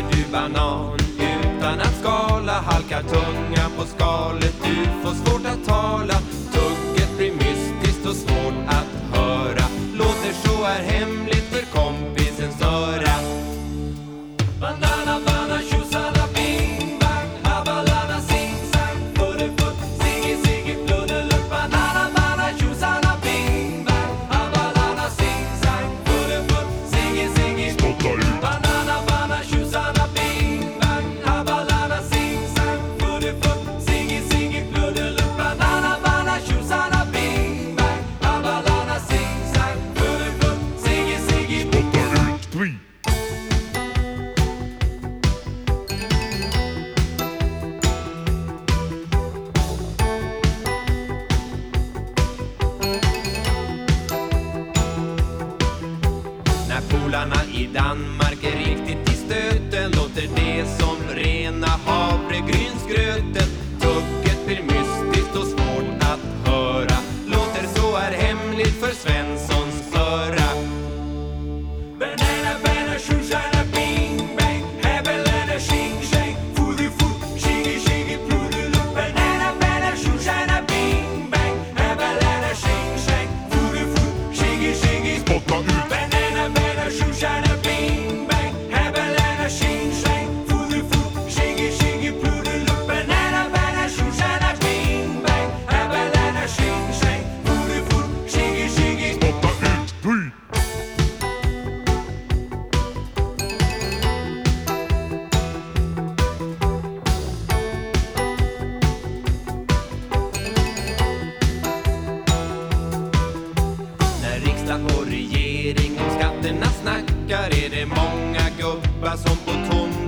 äter du banan utan att skala? Halkar tunga på skalet, du får svårt att tala. Tugget blir mystiskt och svårt att höra. Låter så är hemligt. Polarna i Danmark är riktigt i stöten, låter det som gubbar som på tom